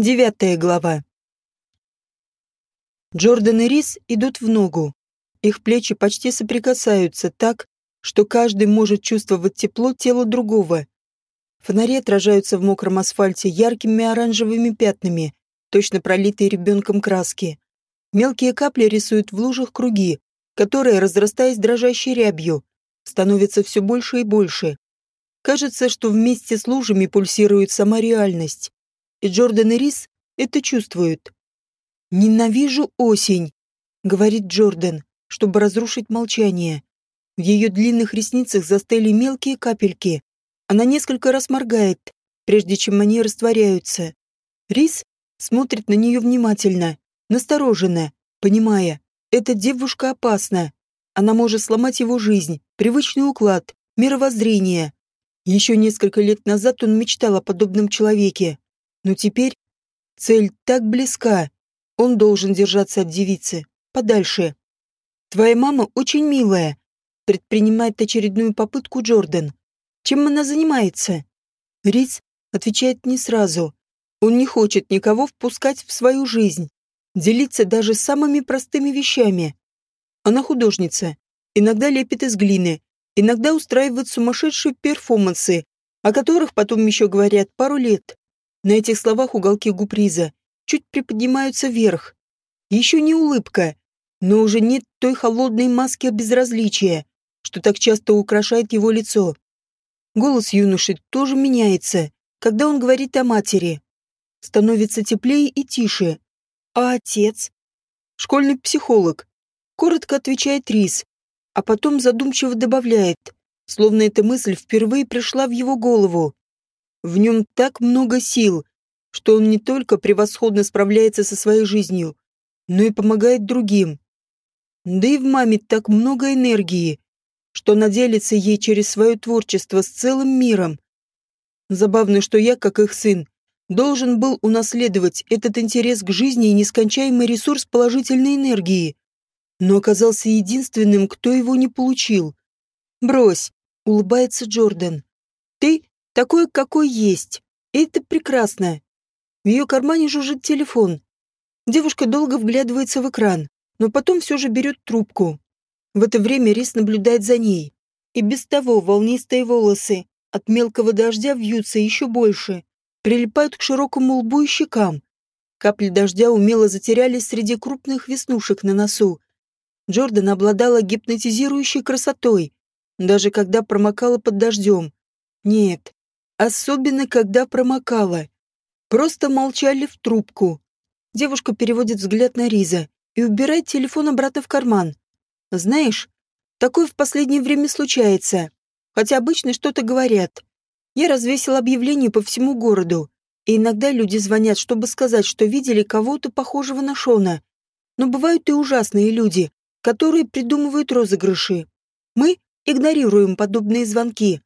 Девятая глава. Джордан и Рис идут в ногу. Их плечи почти соприкасаются так, что каждый может чувствовать тепло тела другого. Фонари отражаются в мокром асфальте яркими оранжевыми пятнами, точно пролитые ребенком краски. Мелкие капли рисуют в лужах круги, которые, разрастаясь дрожащей рябью, становятся все больше и больше. Кажется, что вместе с лужами пульсирует сама реальность. И Джордан и Рис это чувствуют. «Ненавижу осень», — говорит Джордан, чтобы разрушить молчание. В ее длинных ресницах застыли мелкие капельки. Она несколько раз моргает, прежде чем они растворяются. Рис смотрит на нее внимательно, настороженно, понимая, эта девушка опасна. Она может сломать его жизнь, привычный уклад, мировоззрение. Еще несколько лет назад он мечтал о подобном человеке. Но теперь цель так близка. Он должен держаться от девицы. Подальше. Твоя мама очень милая. Предпринимает очередную попытку Джордан. Чем она занимается? Риц отвечает не сразу. Он не хочет никого впускать в свою жизнь. Делиться даже самыми простыми вещами. Она художница. Иногда лепит из глины, иногда устраивают сумасшедшие перформансы, о которых потом еще говорят пару лет. На этих словах уголки губ Риза чуть приподнимаются вверх. Еще не улыбка, но уже нет той холодной маски безразличия, что так часто украшает его лицо. Голос юноши тоже меняется, когда он говорит о матери. Становится теплее и тише. А отец? Школьный психолог. Коротко отвечает Рис, а потом задумчиво добавляет, словно эта мысль впервые пришла в его голову. В нем так много сил, что он не только превосходно справляется со своей жизнью, но и помогает другим. Да и в маме так много энергии, что она делится ей через свое творчество с целым миром. Забавно, что я, как их сын, должен был унаследовать этот интерес к жизни и нескончаемый ресурс положительной энергии но оказался единственным, кто его не получил. «Брось», — улыбается Джордан. «Ты такой, какой есть. это прекрасно». В ее кармане жужжит телефон. Девушка долго вглядывается в экран, но потом все же берет трубку. В это время Рис наблюдает за ней. И без того волнистые волосы от мелкого дождя вьются еще больше, прилипают к широкому лбу и щекам. Капли дождя умело затерялись среди крупных веснушек на носу, Джордан обладала гипнотизирующей красотой, даже когда промокала под дождем. Нет, особенно когда промокала. Просто молчали в трубку. Девушка переводит взгляд на Риза и убирает телефон обратно в карман. Знаешь, такое в последнее время случается, хотя обычно что-то говорят. Я развесил объявление по всему городу, и иногда люди звонят, чтобы сказать, что видели кого-то похожего на Шона. Но бывают и ужасные люди, которые придумывают розыгрыши. Мы игнорируем подобные звонки.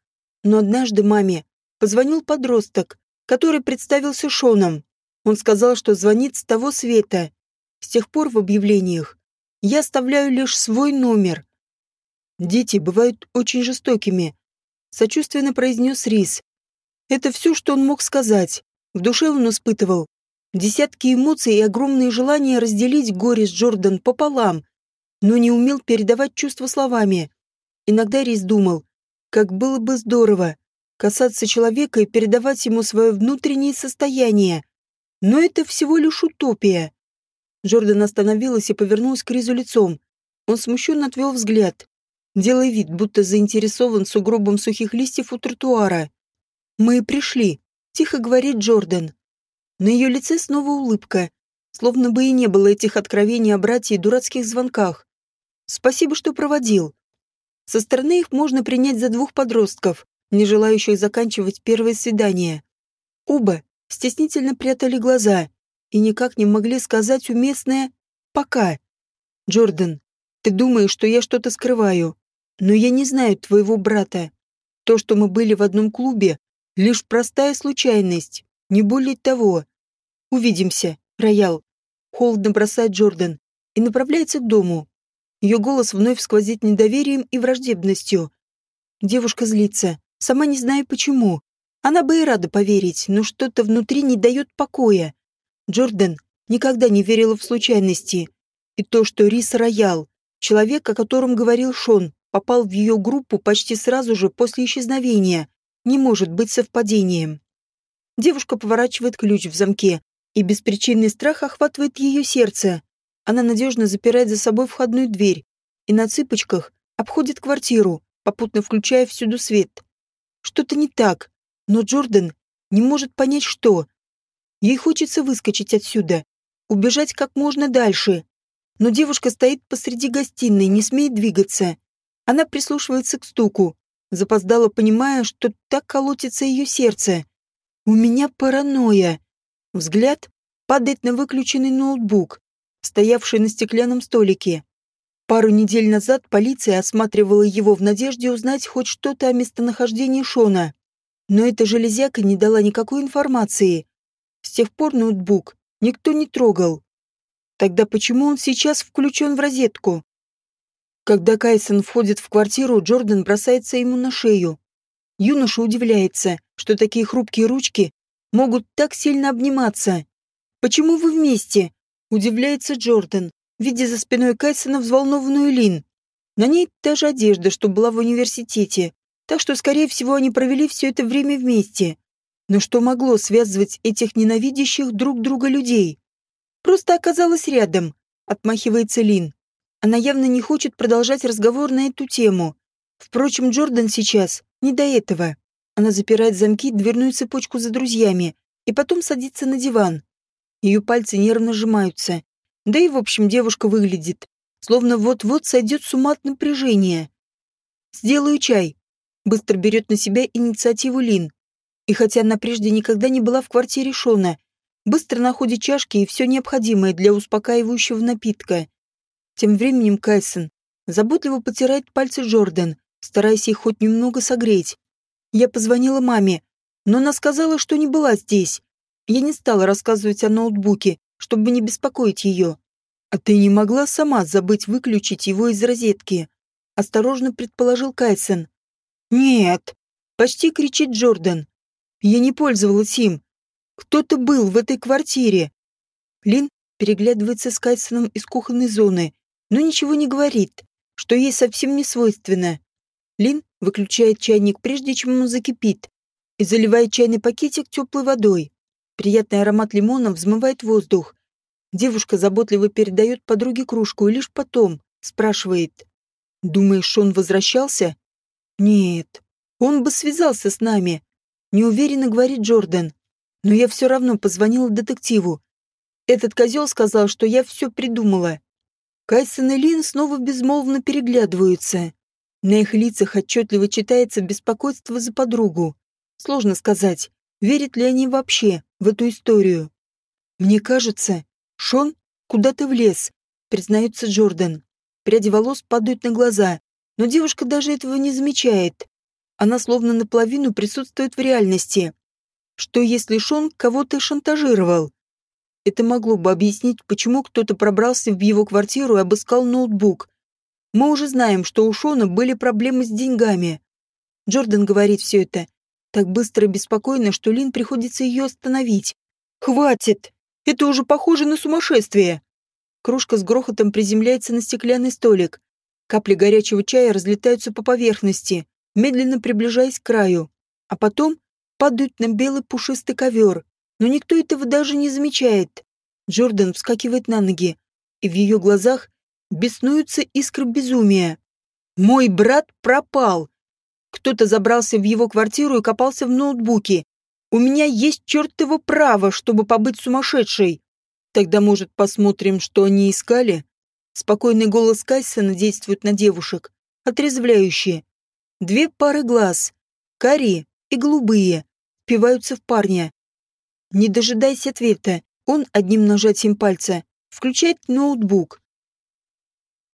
Но однажды маме позвонил подросток, который представился Шоном. Он сказал, что звонит с того света. С тех пор в объявлениях я оставляю лишь свой номер. Дети бывают очень жестокими, сочувственно произнес Рис. Это все, что он мог сказать. В душе он испытывал десятки эмоций и огромные желания разделить горе с Джордан пополам, но не умел передавать чувства словами. Иногда Рис думал, как было бы здорово касаться человека и передавать ему свое внутреннее состояние. Но это всего лишь утопия. Джордан остановилась и повернулась к Ризу лицом. Он смущенно отвел взгляд, делая вид, будто заинтересован сугробом сухих листьев у тротуара. «Мы пришли», — тихо говорит Джордан. На ее лице снова улыбка, словно бы и не было этих откровений о брате и дурацких звонках. Спасибо, что проводил. Со стороны их можно принять за двух подростков, не желающих заканчивать первое свидание. Оба стеснительно прятали глаза и никак не могли сказать уместное «пока». «Джордан, ты думаешь, что я что-то скрываю, но я не знаю твоего брата. То, что мы были в одном клубе, лишь простая случайность, не более того. Увидимся, Роял». Холодно бросает Джордан и направляется к дому. Ее голос вновь сквозит недоверием и враждебностью. Девушка злится, сама не зная почему. Она бы и рада поверить, но что-то внутри не дает покоя. Джордан никогда не верила в случайности. И то, что Рис Роял, человек, о котором говорил Шон, попал в ее группу почти сразу же после исчезновения, не может быть совпадением. Девушка поворачивает ключ в замке, и беспричинный страх охватывает ее сердце. Она надежно запирает за собой входную дверь и на цыпочках обходит квартиру, попутно включая всюду свет. Что-то не так, но Джордан не может понять, что. Ей хочется выскочить отсюда, убежать как можно дальше. Но девушка стоит посреди гостиной, не смеет двигаться. Она прислушивается к стуку, запоздала, понимая, что так колотится ее сердце. У меня паранойя. Взгляд падает на выключенный ноутбук, стоявший на стеклянном столике. Пару недель назад полиция осматривала его в надежде узнать хоть что-то о местонахождении Шона. Но эта железяка не дала никакой информации. С тех пор ноутбук никто не трогал. Тогда почему он сейчас включен в розетку? Когда Кайсон входит в квартиру, Джордан бросается ему на шею. Юноша удивляется, что такие хрупкие ручки могут так сильно обниматься. «Почему вы вместе?» – удивляется Джордан, видя за спиной Кайсона взволнованную Лин. На ней та же одежда, что была в университете, так что, скорее всего, они провели все это время вместе. Но что могло связывать этих ненавидящих друг друга людей? Просто оказалась рядом, отмахивается Лин. Она явно не хочет продолжать разговор на эту тему. Впрочем, Джордан сейчас не до этого. Она запирает замки, дверную цепочку за друзьями и потом садится на диван. Ее пальцы нервно сжимаются. Да и, в общем, девушка выглядит, словно вот-вот сойдет с ума от напряжения. «Сделаю чай», — быстро берет на себя инициативу Лин. И хотя она прежде никогда не была в квартире Шона, быстро находит чашки и все необходимое для успокаивающего напитка. Тем временем Кайсон заботливо потирает пальцы Джордан, стараясь их хоть немного согреть. Я позвонила маме, но она сказала, что не была здесь. Я не стала рассказывать о ноутбуке, чтобы не беспокоить ее. А ты не могла сама забыть выключить его из розетки? Осторожно предположил Кайсон. Нет, почти кричит Джордан. Я не пользовалась им. Кто-то был в этой квартире. Лин переглядывается с Кайсоном из кухонной зоны, но ничего не говорит, что ей совсем не свойственно. Лин выключает чайник, прежде чем он закипит, и заливает чайный пакетик теплой водой. Приятный аромат лимона взмывает воздух. Девушка заботливо передает подруге кружку и лишь потом спрашивает. «Думаешь, он возвращался?» «Нет, он бы связался с нами», — неуверенно говорит Джордан. «Но я все равно позвонила детективу. Этот козел сказал, что я все придумала. Кайсон и Лин снова безмолвно переглядываются. На их лицах отчетливо читается беспокойство за подругу. Сложно сказать, верят ли они вообще в эту историю. «Мне кажется, Шон куда-то влез», — признается Джордан. Пряди волос падают на глаза, но девушка даже этого не замечает. Она словно наполовину присутствует в реальности. Что если Шон кого-то шантажировал? Это могло бы объяснить, почему кто-то пробрался в его квартиру и обыскал ноутбук. Мы уже знаем, что у Шона были проблемы с деньгами. Джордан говорит все это так быстро и беспокойно, что Лин приходится ее остановить. «Хватит! Это уже похоже на сумасшествие!» Кружка с грохотом приземляется на стеклянный столик. Капли горячего чая разлетаются по поверхности, медленно приближаясь к краю. А потом падают на белый пушистый ковер, но никто этого даже не замечает. Джордан вскакивает на ноги, и в ее глазах беснуются искры безумия. «Мой брат пропал!» Кто-то забрался в его квартиру и копался в ноутбуке. У меня есть чертово право, чтобы побыть сумасшедшей. Тогда, может, посмотрим, что они искали? Спокойный голос Кайсона действует на девушек. Отрезвляющие. Две пары глаз, карие и голубые, впиваются в парня. Не дожидаясь ответа, он одним нажатием пальца включает ноутбук.